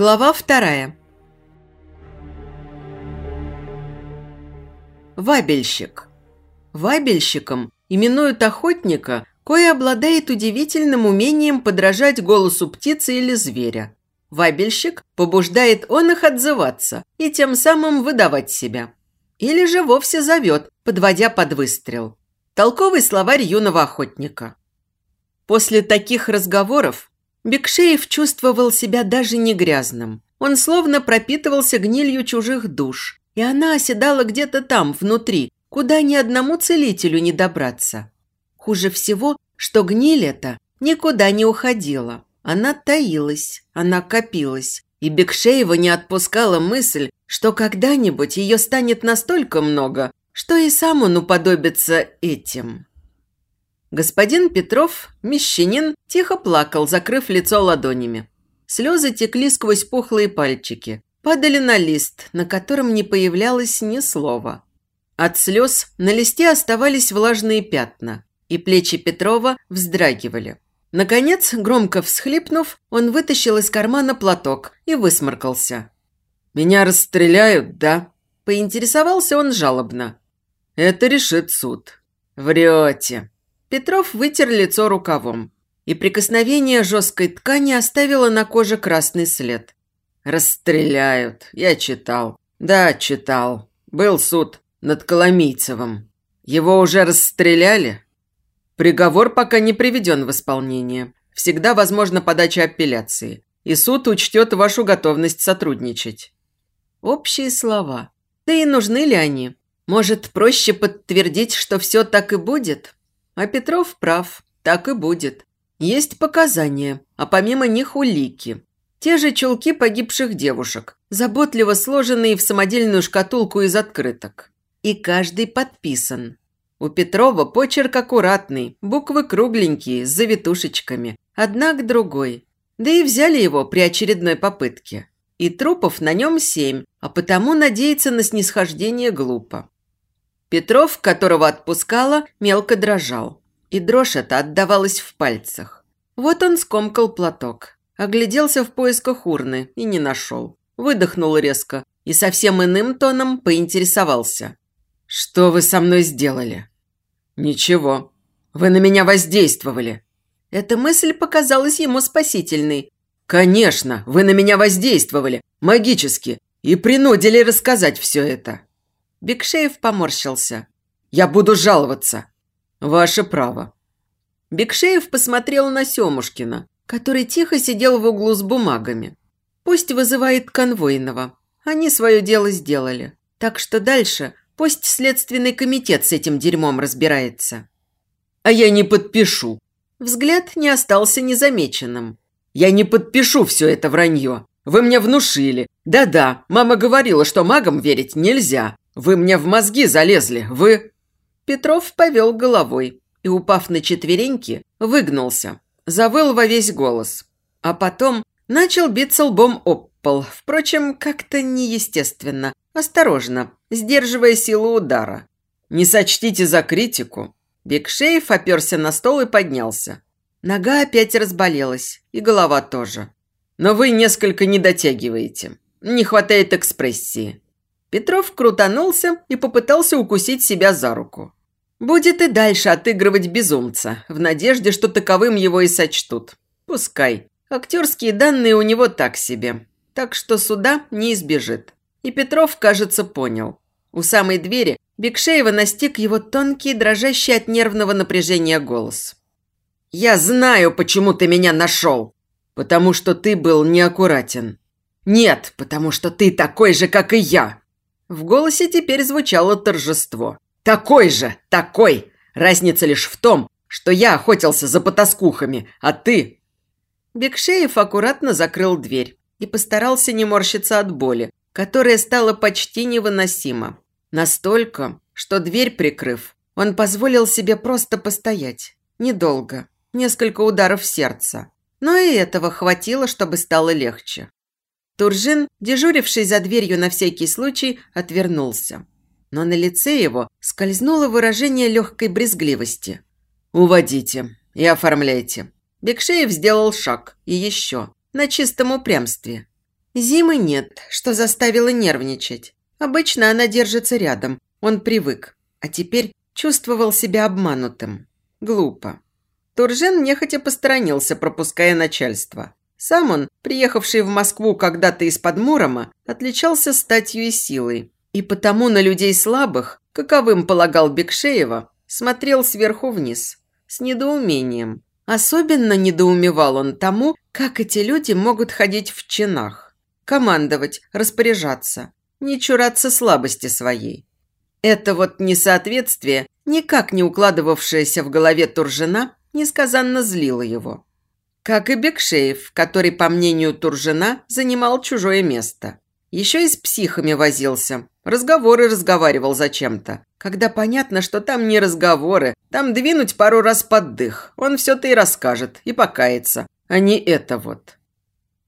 Глава вторая. Вабельщик. Вабельщиком именуют охотника, кое обладает удивительным умением подражать голосу птицы или зверя. Вабельщик побуждает он их отзываться и тем самым выдавать себя. Или же вовсе зовет, подводя под выстрел. Толковый словарь юного охотника. После таких разговоров Бекшеев чувствовал себя даже не грязным. Он словно пропитывался гнилью чужих душ, и она оседала где-то там, внутри, куда ни одному целителю не добраться. Хуже всего, что гниль эта никуда не уходила. Она таилась, она копилась, и Бекшеева не отпускала мысль, что когда-нибудь ее станет настолько много, что и сам он уподобится этим. Господин Петров, мещанин, тихо плакал, закрыв лицо ладонями. Слезы текли сквозь пухлые пальчики, падали на лист, на котором не появлялось ни слова. От слез на листе оставались влажные пятна, и плечи Петрова вздрагивали. Наконец, громко всхлипнув, он вытащил из кармана платок и высморкался. «Меня расстреляют, да?» – поинтересовался он жалобно. «Это решит суд». «Врете», Петров вытер лицо рукавом, и прикосновение жесткой ткани оставило на коже красный след. «Расстреляют, я читал. Да, читал. Был суд над Коломийцевым. Его уже расстреляли?» Приговор пока не приведен в исполнение. Всегда возможна подача апелляции. И суд учтет вашу готовность сотрудничать. Общие слова. Да и нужны ли они? Может, проще подтвердить, что все так и будет? А Петров прав, так и будет. Есть показания, а помимо них улики. Те же чулки погибших девушек, заботливо сложенные в самодельную шкатулку из открыток. И каждый подписан. У Петрова почерк аккуратный, буквы кругленькие, с завитушечками, одна к другой. Да и взяли его при очередной попытке. И трупов на нем семь, а потому надеяться на снисхождение глупо. Петров, которого отпускала, мелко дрожал. И дрожь эта отдавалась в пальцах. Вот он скомкал платок. Огляделся в поисках урны и не нашел. Выдохнул резко и совсем иным тоном поинтересовался. «Что вы со мной сделали?» «Ничего. Вы на меня воздействовали». Эта мысль показалась ему спасительной. «Конечно, вы на меня воздействовали, магически, и принудили рассказать все это». Бекшеев поморщился. «Я буду жаловаться». «Ваше право». Бекшеев посмотрел на Семушкина, который тихо сидел в углу с бумагами. «Пусть вызывает конвойного. Они свое дело сделали. Так что дальше пусть следственный комитет с этим дерьмом разбирается». «А я не подпишу». Взгляд не остался незамеченным. «Я не подпишу все это вранье. Вы мне внушили. Да-да, мама говорила, что магам верить нельзя. Вы мне в мозги залезли, вы...» Петров повел головой и, упав на четвереньки, выгнулся, завыл во весь голос. А потом начал биться лбом об пол, впрочем, как-то неестественно, осторожно, сдерживая силу удара. «Не сочтите за критику». Бекшеев оперся на стол и поднялся. Нога опять разболелась, и голова тоже. «Но вы несколько не дотягиваете. Не хватает экспрессии. Петров крутанулся и попытался укусить себя за руку. Будет и дальше отыгрывать безумца, в надежде, что таковым его и сочтут. Пускай. Актерские данные у него так себе. Так что суда не избежит. И Петров, кажется, понял. У самой двери Бекшеева настиг его тонкий, дрожащий от нервного напряжения голос. «Я знаю, почему ты меня нашел. Потому что ты был неаккуратен. Нет, потому что ты такой же, как и я. В голосе теперь звучало торжество. «Такой же! Такой! Разница лишь в том, что я охотился за потаскухами, а ты...» Бекшеев аккуратно закрыл дверь и постарался не морщиться от боли, которая стала почти невыносима. Настолько, что дверь прикрыв, он позволил себе просто постоять. Недолго, несколько ударов сердца. Но и этого хватило, чтобы стало легче. Туржин, дежуривший за дверью на всякий случай, отвернулся. Но на лице его скользнуло выражение легкой брезгливости. «Уводите и оформляйте». Бекшеев сделал шаг, и еще, на чистом упрямстве. Зимы нет, что заставило нервничать. Обычно она держится рядом, он привык, а теперь чувствовал себя обманутым. Глупо. Туржен нехотя посторонился, пропуская начальство. Сам он, приехавший в Москву когда-то из-под Мурома, отличался статью и силой. И потому на людей слабых, каковым полагал Бекшеева, смотрел сверху вниз, с недоумением. Особенно недоумевал он тому, как эти люди могут ходить в чинах. Командовать, распоряжаться, не чураться слабости своей. Это вот несоответствие, никак не укладывавшееся в голове Туржина, несказанно злило его. Как и Бекшеев, который, по мнению Туржина, занимал чужое место. Еще и с психами возился, разговоры разговаривал зачем-то. Когда понятно, что там не разговоры, там двинуть пару раз под дых, он все-то и расскажет, и покается, а не это вот.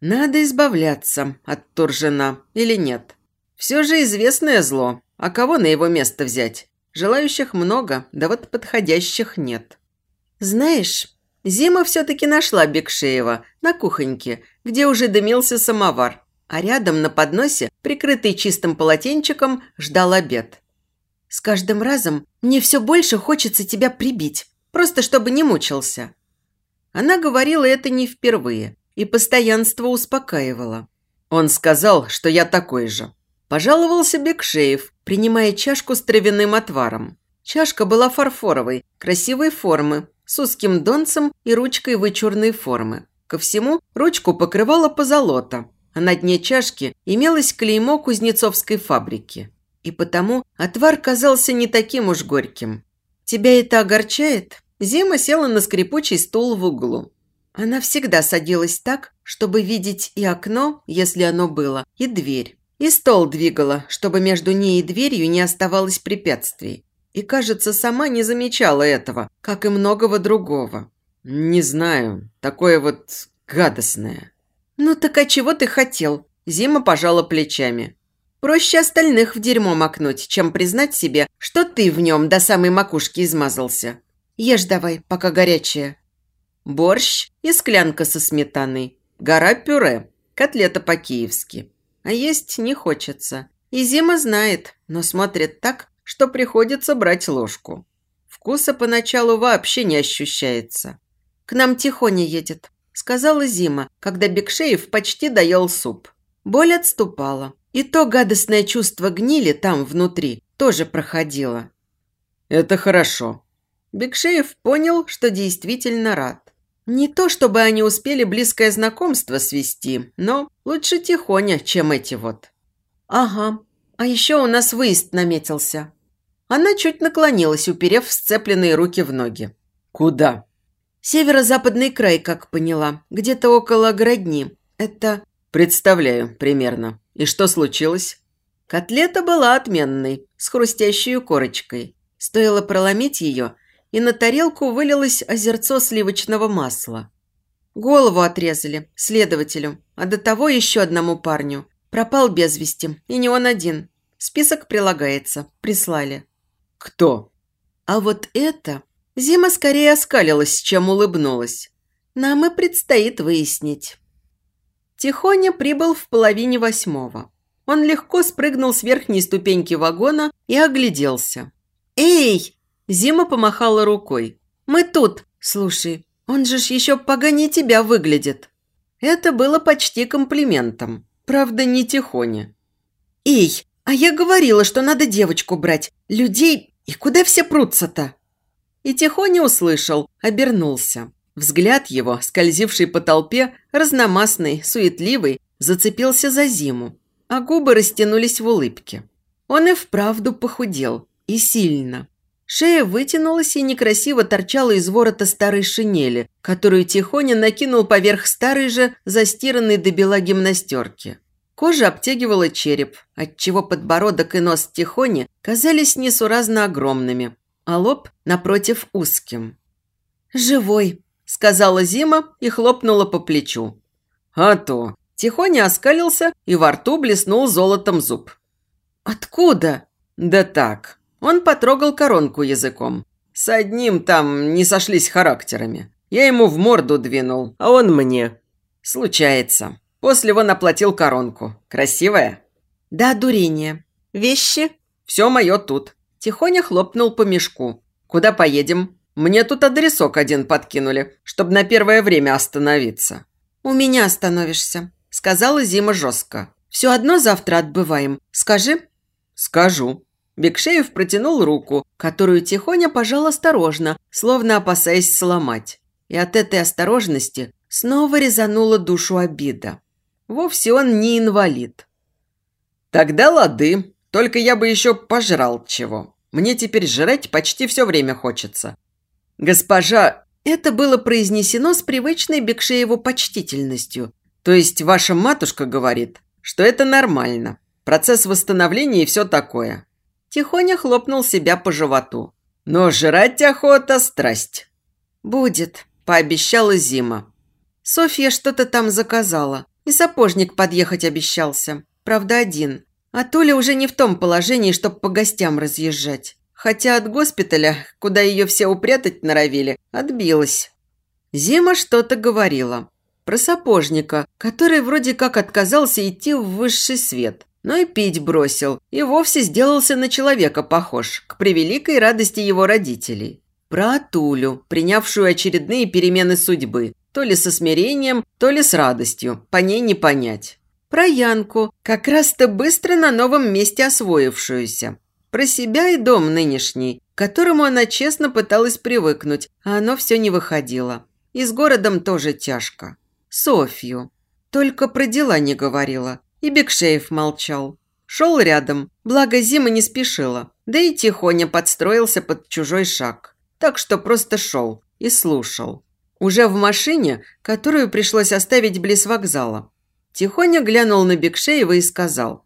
Надо избавляться от Туржина или нет? Все же известное зло, а кого на его место взять? Желающих много, да вот подходящих нет. Знаешь, Зима все-таки нашла Бекшеева на кухоньке, где уже дымился самовар, а рядом на подносе, прикрытый чистым полотенчиком, ждал обед. «С каждым разом мне все больше хочется тебя прибить, просто чтобы не мучился». Она говорила это не впервые, и постоянство успокаивало. Он сказал, что я такой же. Пожаловался Бекшеев, принимая чашку с травяным отваром. Чашка была фарфоровой, красивой формы, с узким донцем и ручкой вычурной формы. Ко всему, ручку покрывала позолота, а на дне чашки имелось клеймо кузнецовской фабрики. И потому отвар казался не таким уж горьким. «Тебя это огорчает?» Зима села на скрипучий стул в углу. Она всегда садилась так, чтобы видеть и окно, если оно было, и дверь. И стол двигала, чтобы между ней и дверью не оставалось препятствий. И, кажется, сама не замечала этого, как и многого другого. «Не знаю, такое вот гадостное». «Ну так а чего ты хотел?» Зима пожала плечами. «Проще остальных в дерьмо макнуть, чем признать себе, что ты в нем до самой макушки измазался. Ешь давай, пока горячее». Борщ и склянка со сметаной. Гора пюре. Котлета по-киевски. А есть не хочется. И Зима знает, но смотрит так, что приходится брать ложку. Вкуса поначалу вообще не ощущается. «К нам Тихоня едет», – сказала Зима, когда Бекшеев почти доел суп. Боль отступала. И то гадостное чувство гнили там внутри тоже проходило. «Это хорошо». Бекшеев понял, что действительно рад. Не то, чтобы они успели близкое знакомство свести, но лучше тихоня, чем эти вот. «Ага, а еще у нас выезд наметился». Она чуть наклонилась, уперев сцепленные руки в ноги. «Куда?» «Северо-западный край, как поняла. Где-то около Городни. Это...» «Представляю, примерно. И что случилось?» Котлета была отменной, с хрустящей корочкой. Стоило проломить ее, и на тарелку вылилось озерцо сливочного масла. Голову отрезали, следователю, а до того еще одному парню. Пропал без вести, и не он один. Список прилагается, прислали. «Кто?» А вот это... Зима скорее оскалилась, чем улыбнулась. Нам и предстоит выяснить. Тихоня прибыл в половине восьмого. Он легко спрыгнул с верхней ступеньки вагона и огляделся. «Эй!» – Зима помахала рукой. «Мы тут! Слушай, он же ж еще поганее тебя выглядит!» Это было почти комплиментом. Правда, не Тихоня. «Эй, а я говорила, что надо девочку брать. Людей и куда все прутся-то?» И Тихоня услышал, обернулся. Взгляд его, скользивший по толпе, разномастный, суетливый, зацепился за зиму, а губы растянулись в улыбке. Он и вправду похудел, и сильно. Шея вытянулась и некрасиво торчала из ворота старой шинели, которую Тихоня накинул поверх старой же, застиранной до бела гимнастерки. Кожа обтягивала череп, отчего подбородок и нос Тихони казались несуразно огромными, а лоб, напротив, узким. «Живой», – сказала Зима и хлопнула по плечу. «А то!» Тихоня оскалился и во рту блеснул золотом зуб. «Откуда?» «Да так». Он потрогал коронку языком. «С одним там не сошлись характерами. Я ему в морду двинул, а он мне. Случается. После вон оплатил коронку. Красивая?» «Да, дурение. Вещи?» «Все мое тут». Тихоня хлопнул по мешку. «Куда поедем?» «Мне тут адресок один подкинули, чтобы на первое время остановиться». «У меня остановишься», – сказала Зима жестко. «Все одно завтра отбываем. Скажи». «Скажу». Бекшеев протянул руку, которую Тихоня пожал осторожно, словно опасаясь сломать. И от этой осторожности снова резанула душу обида. Вовсе он не инвалид. «Тогда лады, только я бы еще пожрал чего. Мне теперь жрать почти все время хочется. Госпожа, это было произнесено с привычной Бекшееву почтительностью. То есть ваша матушка говорит, что это нормально. Процесс восстановления и все такое. Тихоня хлопнул себя по животу. Но жрать охота – страсть. «Будет», – пообещала Зима. Софья что-то там заказала. И сапожник подъехать обещался. Правда, один. А Толя уже не в том положении, чтобы по гостям разъезжать. Хотя от госпиталя, куда ее все упрятать норовили, отбилась. Зима что-то говорила. Про сапожника, который вроде как отказался идти в высший свет. Но и пить бросил, и вовсе сделался на человека похож, к превеликой радости его родителей. Про Атулю, принявшую очередные перемены судьбы, то ли со смирением, то ли с радостью, по ней не понять. Про Янку, как раз-то быстро на новом месте освоившуюся. Про себя и дом нынешний, к которому она честно пыталась привыкнуть, а оно все не выходило. И с городом тоже тяжко. Софью. Только про дела не говорила. И Бекшеев молчал. Шел рядом, благо Зима не спешила. Да и тихоня подстроился под чужой шаг. Так что просто шел и слушал. Уже в машине, которую пришлось оставить близ вокзала. Тихоня глянул на Бекшеева и сказал.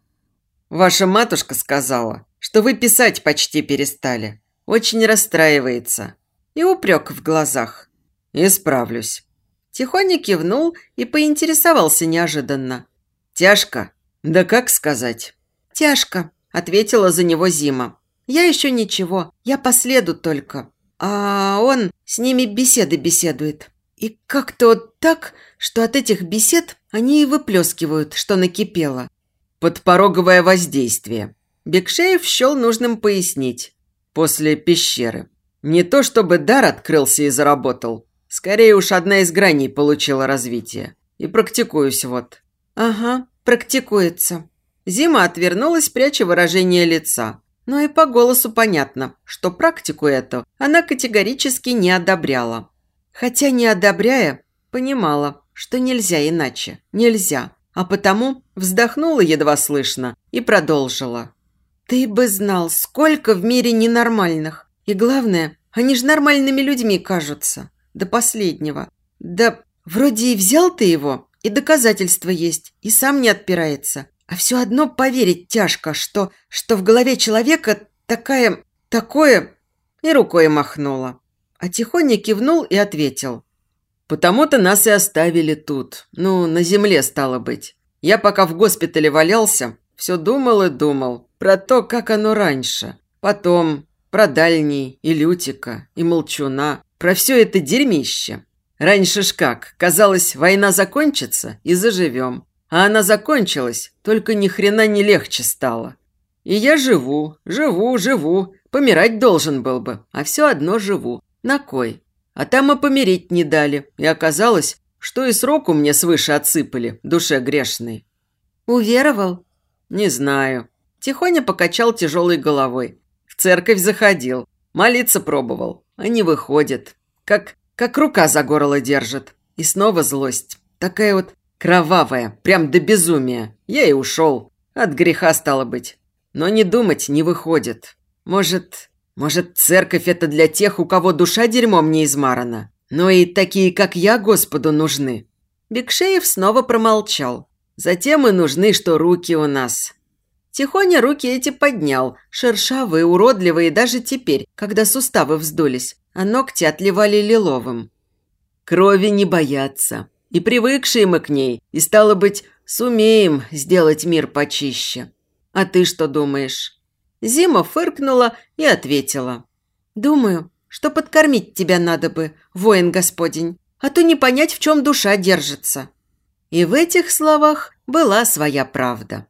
«Ваша матушка сказала, что вы писать почти перестали. Очень расстраивается. И упрек в глазах. Исправлюсь». Тихоня кивнул и поинтересовался неожиданно. «Тяжко? Да как сказать?» «Тяжко», – ответила за него Зима. «Я еще ничего, я последу только. А он с ними беседы беседует. И как-то вот так, что от этих бесед они и выплескивают, что накипело». «Подпороговое воздействие», Бекшеев счел нужным пояснить. После пещеры. Не то чтобы дар открылся и заработал. Скорее уж одна из граней получила развитие. И практикуюсь вот. Ага, практикуется. Зима отвернулась, пряча выражение лица. Но и по голосу понятно, что практику эту она категорически не одобряла. Хотя не одобряя, понимала, что нельзя иначе. Нельзя. А потому вздохнула едва слышно и продолжила. Ты бы знал, сколько в мире ненормальных. И главное, они же нормальными людьми кажутся. До последнего. Да вроде и взял ты его, и доказательства есть, и сам не отпирается. А все одно поверить тяжко, что, что в голове человека такая... такое... И рукой махнула. А тихоня кивнул и ответил. «Потому-то нас и оставили тут. Ну, на земле, стало быть. Я пока в госпитале валялся, все думал и думал про то, как оно раньше. Потом про Дальний и Лютика, и Молчуна, про все это дерьмище. Раньше ж как, казалось, война закончится и заживем. А она закончилась, только ни хрена не легче стало. И я живу, живу, живу, помирать должен был бы, а все одно живу. На кой? А там и помереть не дали, и оказалось, что и сроку мне свыше отсыпали, душе грешной. «Уверовал?» «Не знаю». Тихоня покачал тяжелой головой. В церковь заходил. Молиться пробовал. А не выходит. Как, как рука за горло держит. И снова злость. Такая вот кровавая. Прям до безумия. Я и ушел. От греха стало быть. Но не думать не выходит. Может, может, церковь это для тех, у кого душа дерьмом не измарана. Но и такие, как я, Господу нужны. Бекшеев снова промолчал. Затем и нужны, что руки у нас. Тихоня руки эти поднял, шершавые, уродливые даже теперь, когда суставы вздулись, а ногти отливали лиловым. Крови не боятся. И привыкшие мы к ней, и, стало быть, сумеем сделать мир почище. А ты что думаешь?» Зима фыркнула и ответила. «Думаю, что подкормить тебя надо бы, воин господень, а то не понять, в чем душа держится». И в этих словах была своя правда.